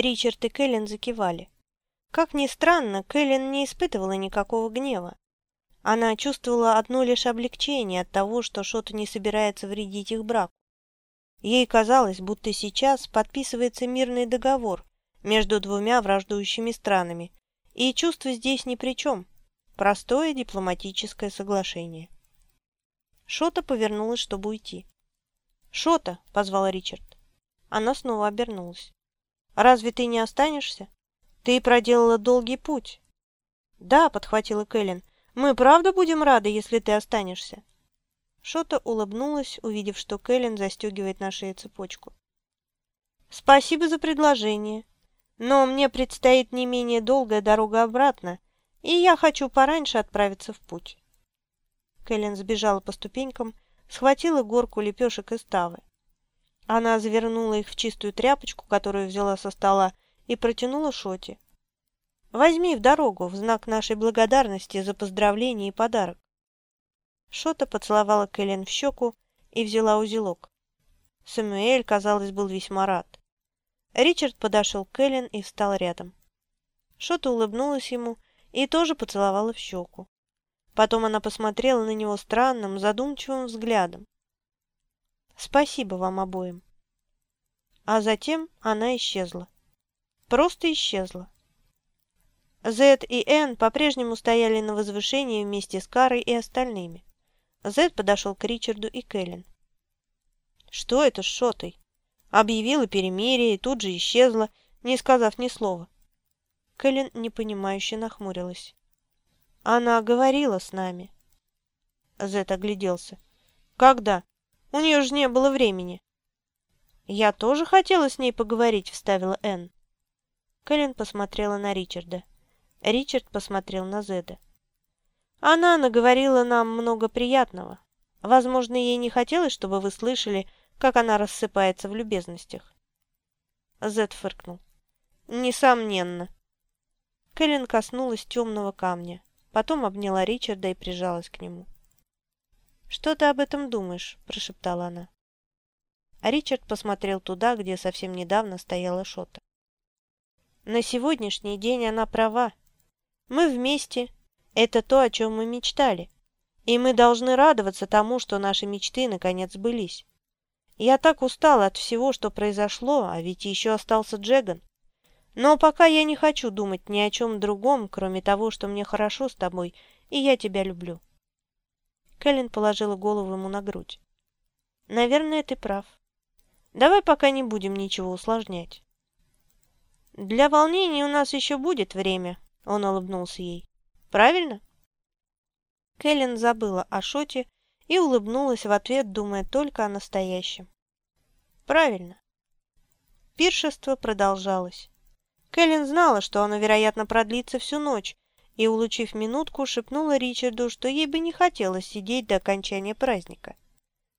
Ричард и Кэлен закивали. Как ни странно, Кэлен не испытывала никакого гнева. Она чувствовала одно лишь облегчение от того, что Шота не собирается вредить их браку. Ей казалось, будто сейчас подписывается мирный договор между двумя враждующими странами, и чувство здесь ни при чем. Простое дипломатическое соглашение. Шота повернулась, чтобы уйти. «Шота!» – позвал Ричард. Она снова обернулась. Разве ты не останешься? Ты проделала долгий путь». «Да», — подхватила Кэлен, — «мы правда будем рады, если ты останешься?» Шота улыбнулась, увидев, что Кэлен застегивает на шее цепочку. «Спасибо за предложение, но мне предстоит не менее долгая дорога обратно, и я хочу пораньше отправиться в путь». Кэлен сбежала по ступенькам, схватила горку лепешек из тавы. Она завернула их в чистую тряпочку, которую взяла со стола, и протянула Шоте. «Возьми в дорогу, в знак нашей благодарности за поздравление и подарок». Шота поцеловала Кэлен в щеку и взяла узелок. Самуэль, казалось, был весьма рад. Ричард подошел к Кэлен и встал рядом. Шота улыбнулась ему и тоже поцеловала в щеку. Потом она посмотрела на него странным, задумчивым взглядом. Спасибо вам обоим. А затем она исчезла. Просто исчезла. Зед и Энн по-прежнему стояли на возвышении вместе с Карой и остальными. Зед подошел к Ричарду и Кэлен. «Что это с Шотой?» Объявила перемирие и тут же исчезла, не сказав ни слова. Кэлен непонимающе нахмурилась. «Она говорила с нами». Зед огляделся. «Когда?» У нее же не было времени. «Я тоже хотела с ней поговорить», — вставила Энн. Кэлен посмотрела на Ричарда. Ричард посмотрел на Зеда. «Она наговорила нам много приятного. Возможно, ей не хотелось, чтобы вы слышали, как она рассыпается в любезностях». Зед фыркнул. «Несомненно». Кэлен коснулась темного камня, потом обняла Ричарда и прижалась к нему. «Что ты об этом думаешь?» – прошептала она. А Ричард посмотрел туда, где совсем недавно стояла Шота. «На сегодняшний день она права. Мы вместе. Это то, о чем мы мечтали. И мы должны радоваться тому, что наши мечты наконец сбылись. Я так устала от всего, что произошло, а ведь еще остался Джеган. Но пока я не хочу думать ни о чем другом, кроме того, что мне хорошо с тобой, и я тебя люблю». Кэлен положила голову ему на грудь. «Наверное, ты прав. Давай пока не будем ничего усложнять». «Для волнений у нас еще будет время», — он улыбнулся ей. «Правильно?» Кэлен забыла о Шоте и улыбнулась в ответ, думая только о настоящем. «Правильно». Пиршество продолжалось. Кэлен знала, что оно, вероятно, продлится всю ночь, и, улучив минутку, шепнула Ричарду, что ей бы не хотелось сидеть до окончания праздника.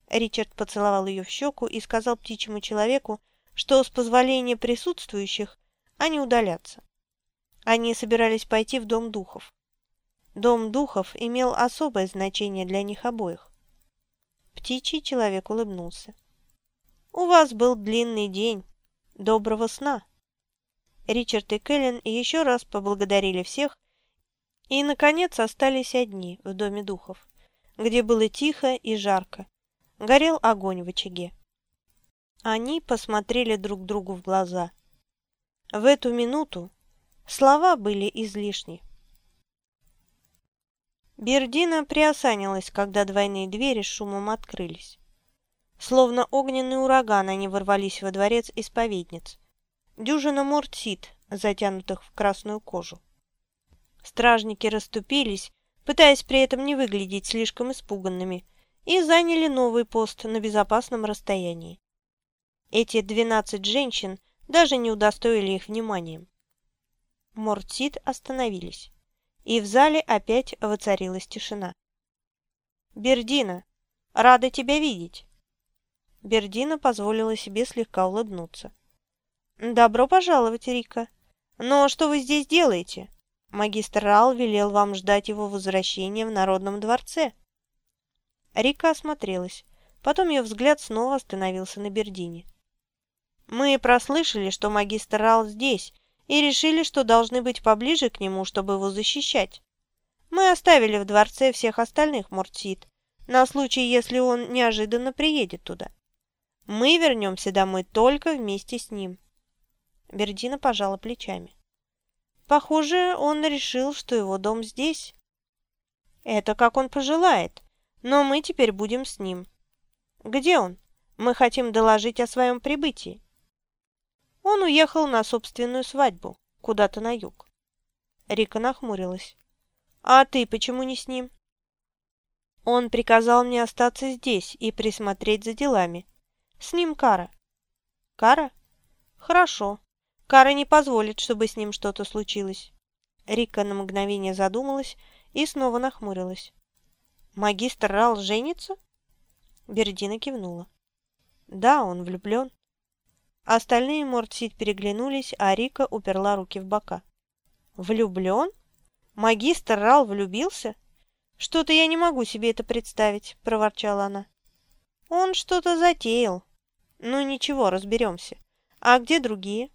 Ричард поцеловал ее в щеку и сказал птичьему человеку, что с позволения присутствующих они удалятся. Они собирались пойти в Дом Духов. Дом Духов имел особое значение для них обоих. Птичий человек улыбнулся. «У вас был длинный день. Доброго сна!» Ричард и Кэлен еще раз поблагодарили всех и, наконец, остались одни в доме духов, где было тихо и жарко. Горел огонь в очаге. Они посмотрели друг другу в глаза. В эту минуту слова были излишни. Бердина приосанилась, когда двойные двери с шумом открылись. Словно огненный ураган они ворвались во дворец исповедниц. Дюжина мортсит, затянутых в красную кожу. Стражники расступились, пытаясь при этом не выглядеть слишком испуганными, и заняли новый пост на безопасном расстоянии. Эти двенадцать женщин даже не удостоили их вниманием. Мортсит остановились, и в зале опять воцарилась тишина. «Бердина, рада тебя видеть!» Бердина позволила себе слегка улыбнуться. «Добро пожаловать, Рика. Но что вы здесь делаете?» Магистр Рал велел вам ждать его возвращения в Народном дворце». Рика осмотрелась. Потом ее взгляд снова остановился на Бердине. Мы прослышали, что магистр Рал здесь, и решили, что должны быть поближе к нему, чтобы его защищать. Мы оставили в дворце всех остальных Мортсид, на случай, если он неожиданно приедет туда. Мы вернемся домой только вместе с ним. Бердина пожала плечами. Похоже, он решил, что его дом здесь. Это как он пожелает, но мы теперь будем с ним. Где он? Мы хотим доложить о своем прибытии. Он уехал на собственную свадьбу, куда-то на юг. Рика нахмурилась. «А ты почему не с ним?» «Он приказал мне остаться здесь и присмотреть за делами. С ним Кара». «Кара? Хорошо. Кара не позволит, чтобы с ним что-то случилось». Рика на мгновение задумалась и снова нахмурилась. «Магистр Рал женится?» Бердина кивнула. «Да, он влюблен». Остальные Мортсид переглянулись, а Рика уперла руки в бока. «Влюблен?» Магистр Рал влюбился? Что-то я не могу себе это представить, проворчала она. Он что-то затеял. Ну ничего, разберемся. А где другие?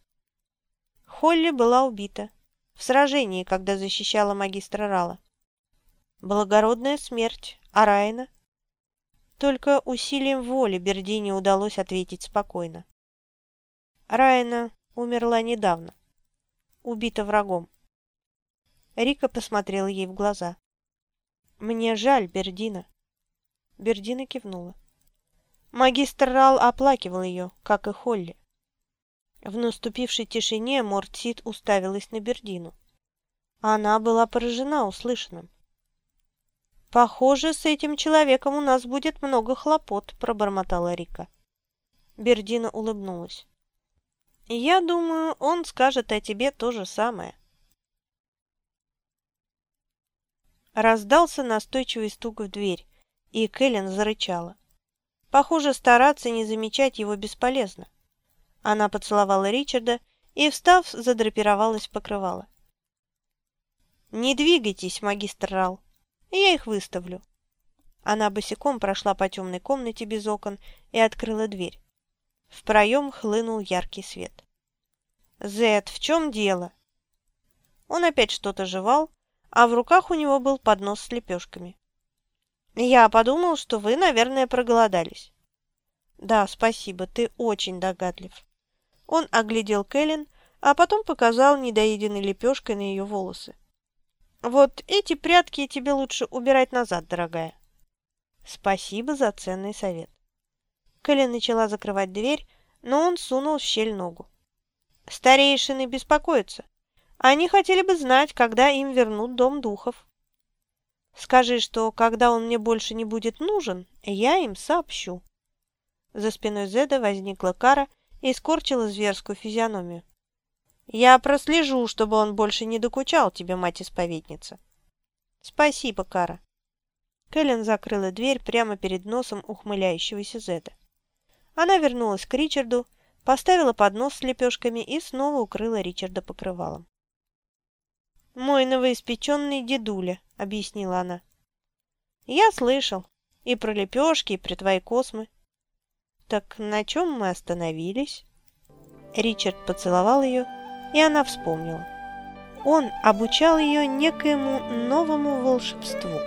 Холли была убита. В сражении, когда защищала магистра Рала. Благородная смерть. А Райна? Только усилием воли Бердине удалось ответить спокойно. Райна умерла недавно. Убита врагом. Рика посмотрела ей в глаза. «Мне жаль, Бердина». Бердина кивнула. Магистр Рал оплакивал ее, как и Холли. В наступившей тишине Мортсит уставилась на Бердину. Она была поражена услышанным. «Похоже, с этим человеком у нас будет много хлопот», – пробормотала Рика. Бердина улыбнулась. «Я думаю, он скажет о тебе то же самое». Раздался настойчивый стук в дверь, и Кэлен зарычала. Похоже, стараться не замечать его бесполезно. Она поцеловала Ричарда и, встав, задрапировалась покрывало. «Не двигайтесь, магистр Рал, я их выставлю». Она босиком прошла по темной комнате без окон и открыла дверь. В проем хлынул яркий свет. «Зет, в чем дело?» Он опять что-то жевал, а в руках у него был поднос с лепешками. «Я подумал, что вы, наверное, проголодались». «Да, спасибо, ты очень догадлив». Он оглядел Кэлен, а потом показал недоеденной лепешкой на ее волосы. «Вот эти прятки тебе лучше убирать назад, дорогая». «Спасибо за ценный совет». Кэлен начала закрывать дверь, но он сунул в щель ногу. «Старейшины беспокоятся. Они хотели бы знать, когда им вернут Дом Духов. Скажи, что когда он мне больше не будет нужен, я им сообщу. За спиной Зеда возникла Кара и скорчила зверскую физиономию. Я прослежу, чтобы он больше не докучал тебе, мать-исповедница. Спасибо, Кара. Кэлен закрыла дверь прямо перед носом ухмыляющегося Зеда. Она вернулась к Ричарду, поставила поднос с лепешками и снова укрыла Ричарда покрывалом. «Мой новоиспеченный дедуля», — объяснила она. «Я слышал. И про лепешки, и про твои космы». «Так на чем мы остановились?» Ричард поцеловал ее, и она вспомнила. Он обучал ее некоему новому волшебству.